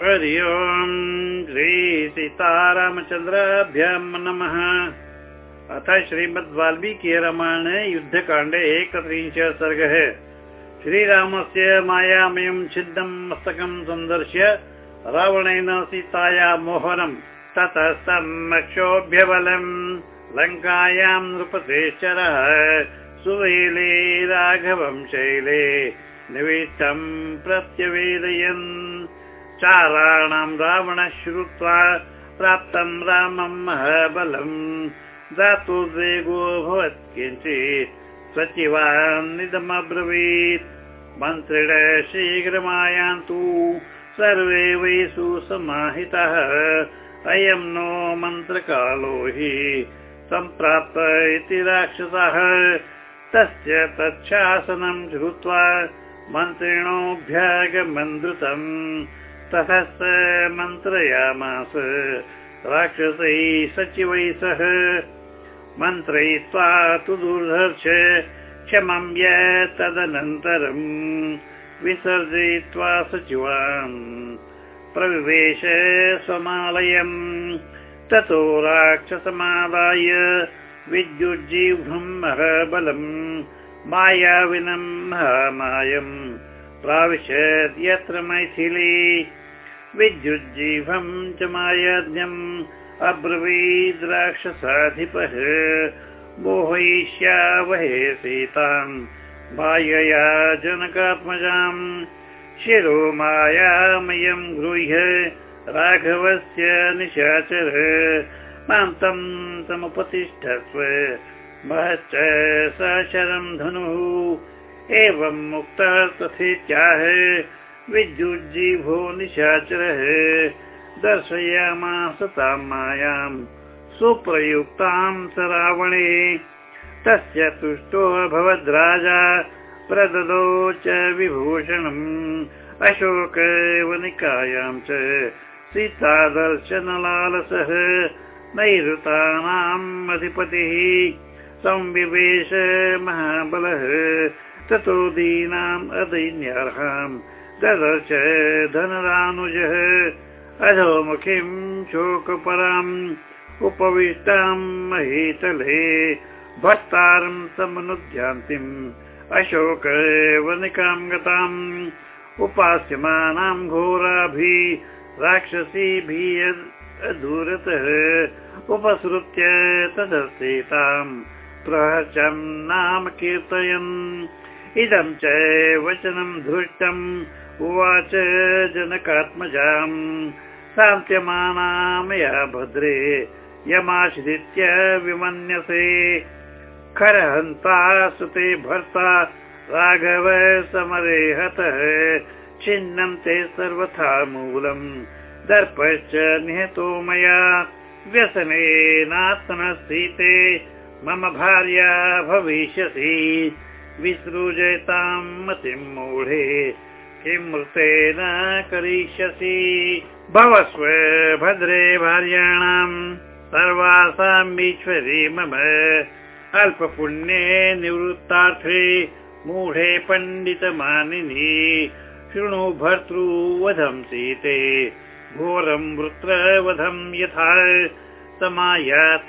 हरि ओम् श्री सीतारामचन्द्राभ्यां नमः। अथ श्रीमद् वाल्मीकि रामायणे युद्धकाण्डे एकत्रिंश सर्गः श्रीरामस्य मायामयं छिन्नं मस्तकं सन्दर्श्य रावणेन सीताया मोहनम् ततः सम्मक्षोभ्यबलम् लङ्कायां नृपतेश्चरः सुवेले राघवं शैले निविष्टं प्रत्यवेदयन् चाराणां रावणः श्रुत्वा प्राप्तं रामं महाबलम् दातुर्वेगो भवत् किञ्चित् सचिवान्निदमब्रवीत् मन्त्रिण शीघ्रमायान्तु सर्वे वै सुसमाहितः अयं नो मन्त्रकालो हि सम्प्राप्त इति राक्षसः। तस्य तच्छासनं श्रुत्वा मन्त्रिणोऽभ्यागमन् द्रुतम् ततः स मन्त्रयामास राक्षसैः सचिवैः सह। मन्त्रयित्वा तु दुर्धर्ष क्षमं तदनन्तरम् विसर्जयित्वा सचिवान्। प्रविवेश स्वमालयम् ततो राक्षसमादाय विद्युज्जीह्वम् महबलम् मायाविनम् महामायम् प्राविशत् यत्र मैथिली विद्युज्जीवम् च मायाज्ञम् अब्रवीद् राक्षसाधिपः। मोहयिष्यावहे सीताम् मायया जनकात्मजाम्। शिरो मायामयम् गृह्य राघवस्य निशाचर। मां तं समुपतिष्ठस्व महश्च सशरम् धनुः। एवं मुक्तः तथेत्याह विद्युज्जीभो निशाचरः दर्शयामास तां मायाम् सुप्रयुक्तां स रावणे तस्य तुष्टो भवद्राजा प्रददौ च विभूषणम्। अशोकवनिकायां च सीतादर्शनलालसः नैऋतानाम् अधिपतिः। संविवेश महाबलः ततो दीनाम् अदैन्यार्हाम् ददर्श धनरानुजः अधोमुखीं शोकपराम् उपविष्टाम् महीतले भक्तारं समनुध्यान्तिम् अशोक वनिकां गताम्। उपास्यमानां घोराभिः राक्षसीभिः उपसृत्य तदस्तीताम् प्रहर्षम् नाम कीर्तयन्। इदं च वचनं धृष्टम् उवाच जनकात्मजाम् शान्त्यमाना मया भद्रे यमाश्रित्य विमन्यसे। खरहन्ता सुते भर्ता राघव समरे हतः छिन्नं ते सर्वथा मूलम् दर्पश्च निहतो मया। व्यसनेनात्मनस्थिते मम भार्या भविष्यसि। विसृजतां मतिं मूढे किं मृतेन करिष्यसि? भवस्व भद्रे भार्याणाम् सर्वासामीश्वरी मम अल्पपुण्ये निवृत्तार्थे मूढे पण्डितमानिनि। शृणु भर्तृवधं सीते घोरं वृत्रवधं यथा समायात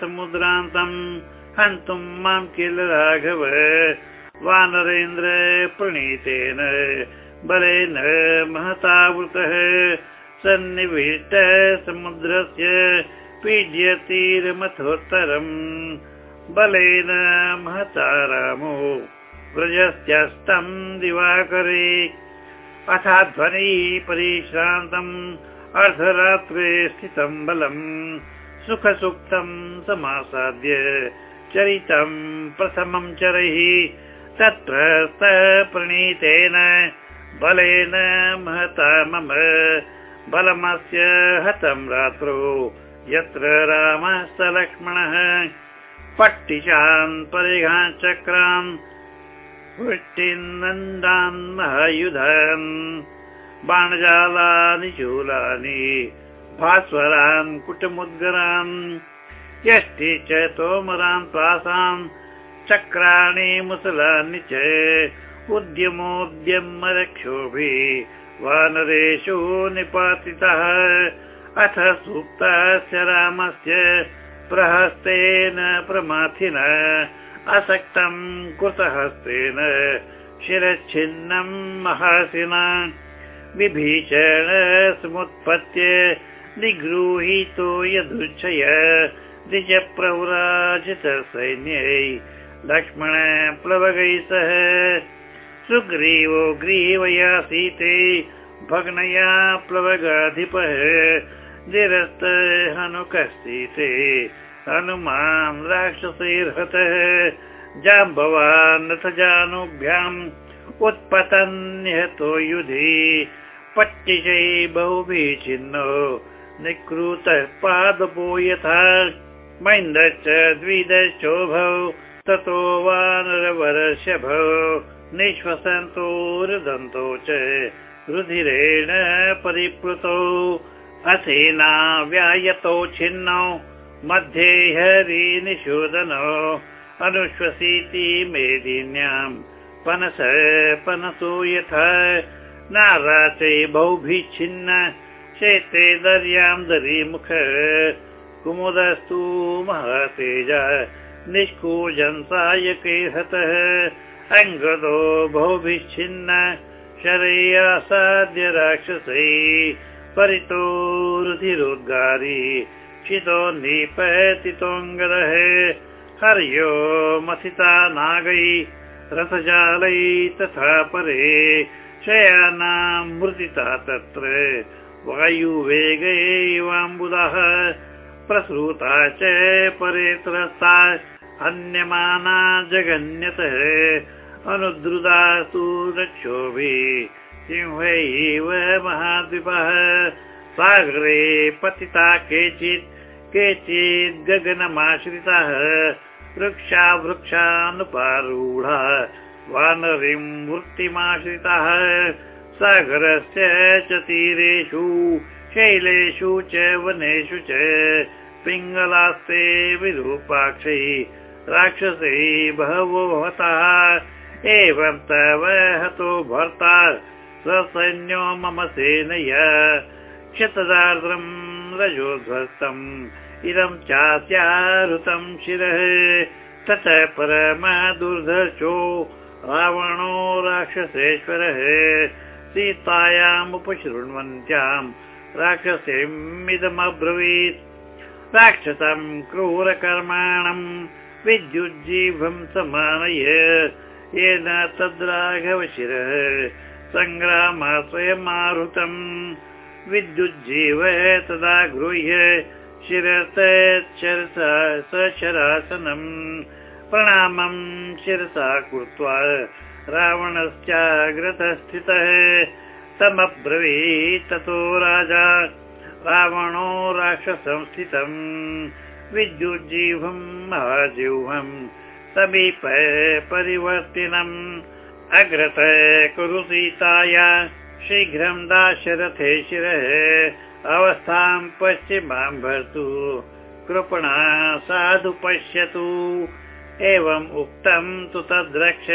समुद्रान्तम् हन्तुं मां किल राघव? वानरेन्द्र प्रणीतेन बलेन महतावृतः सन्निविष्ट समुद्रस्य पीड्यतीरमथोत्तरम् बलेन महता रामो व्रजस्त्यस्तं दिवाकरे। अथाध्वनिः परिश्रान्तम् अर्धरात्रे स्थितं बलम्। सुखसुप्तं समासाद्य चरितं प्रथमं चरैः तत्र प्रणीतेन बलेन महता मम बलमस्य हतं रात्रौ यत्र रामः स लक्ष्मणः पट्टिशान् परिघान् चक्रान् वृष्टिन्नन्दान् महायुधान् बाणजालानि शूलानि भास्वरान् कुटमुद्गरान् यष्टि च तोमरान् प्रासान् चक्राणि मुसलानि च उद्यमोद्यम रक्षोभिः वानरेषु निपातितः। अथ सुप्तस्य रामस्य प्रहस्तेन प्रमाथिन असक्तं कृतहस्तेन शिरच्छिन्नम् महासिना। विभीषण समुत्पत्य निगृहीतो यदृच्छय द्विजप्रव्राजित सैन्यै लक्ष्मण प्लवगैः सह सुग्रीवो ग्रीवया सीते भग्नया प्लवगाधिपः निरस्त हनुकस्तीते हनुमान् राक्षसैर्हतः जाम्बवान् जानुभ्याम् उत्पतन् निहतो युधि पट्टिशै बहुभिः छिन्नो निकृतः पादपो यथा मैन्दश्च द्विदशोभौ ततो वानरवरशभौ निःश्वसन्तो रुदन्तो च रुधिरेण परिप्लुतौ। असेना व्यायतौ छिन्नौ मध्ये हरिनिषोदनौ अनुश्वसीति मेदिन्याम् पनस पनसो यथा। नाराचे बहुभिच्छिन्न चेते दर्यां दरीमुख। कुमुदस्तु महतेज निष्कूजन् सायके अङ्गदो बहुभिच्छिन्न शरैरासाद्य राक्षसै परितो रुधिरोद्गारी क्षितो निपतितोऽङ्गदः हर्यो मथिता नागै रथजालै तथा परे शयानां मृदिता तत्र वायुवेगैवाम्बुदः प्रसृता च परेतरस्ता हन्यमाना जगन्यतः अनुद्रुता रक्षोभि सिंहैव महाद्विपः। सागरे पतिता केचित् केचित् गगनमाश्रिताः। वृक्षा वृक्षानुपारूढा वानरीं वृत्तिमाश्रिताः सागरस्य च तीरेषु शैलेषु च वनेषु च पिङ्गलास्ते विरूपाक्षै राक्षसै बहवो हताः एवं तव हतो भर्ता ससैन्यो मम सेनया। क्षतदार्द्रं रजोध्वस्तम्। इदं चास्याहृतं शिरः। ततः परमा दुर्धर्षो रावणो राक्षसेश्वरः। सीतायामुपशृण्वन्त्यां राक्षसीमिदमब्रवीत् राक्षसं क्रूरकर्माणम् विद्युज्जीवं समानय येन तद्राघवशिरः सङ्ग्रामा स्वयमारुतम्। विद्युज्जीव तदा गृह्य सशरासनम् प्रणामं शिरसा कृत्वा रावणश्चाग्रतस्थितः। तमब्रवीत् ततो राजा रावणो राक्षसंस्थितम् विद्युज्जीवम् महाजिह्वम् समीप परिवर्तिनम्। अग्रत कुरु सीताया। शीघ्रं दाशरथे शिरः। अवस्थां पश्चिमां भर्तु। कृपणा साधु पश्यतु। एवम् उक्तं तु तद्रक्ष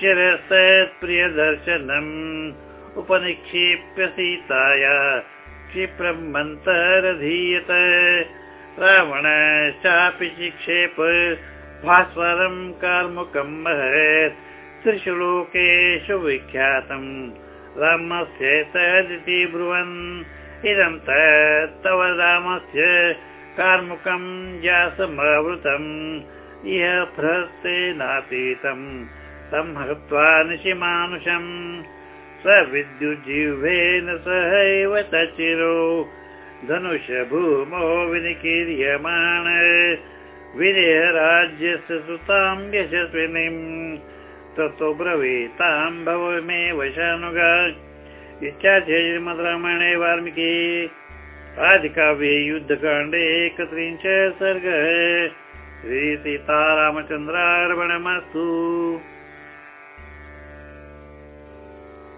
शिरसत्प्रियदर्शनम् उपनिक्षिप्य सीताया। क्षिप्रं मन्तरधीयत। रावणश्चापि चिक्षेप भास्वरं कार्मुकं महत् त्रिशुलोकेषु विख्यातम् रामस्य तदिति ब्रुवन्। इदं तव रामस्य कार्मुकं जासमावृतम् इह भ्रस्तेनातीतम् संहत्वा निशिमानुषम्। स विद्युज्जिह्वेन सहैव तचिरो। धनुष भूमो विनिकीर्यमाण विदेहराज्यस्य सुतां यशस्विनीम् ततो ब्रवीतां भवमेव शानुगा। इत्याद्य श्रीमद् रामायणे वाल्मीकि। आदिकाव्ये युद्धकाण्डे एकत्रिंश सर्गः श्रीसीतारामचन्द्रार्पणमस्तु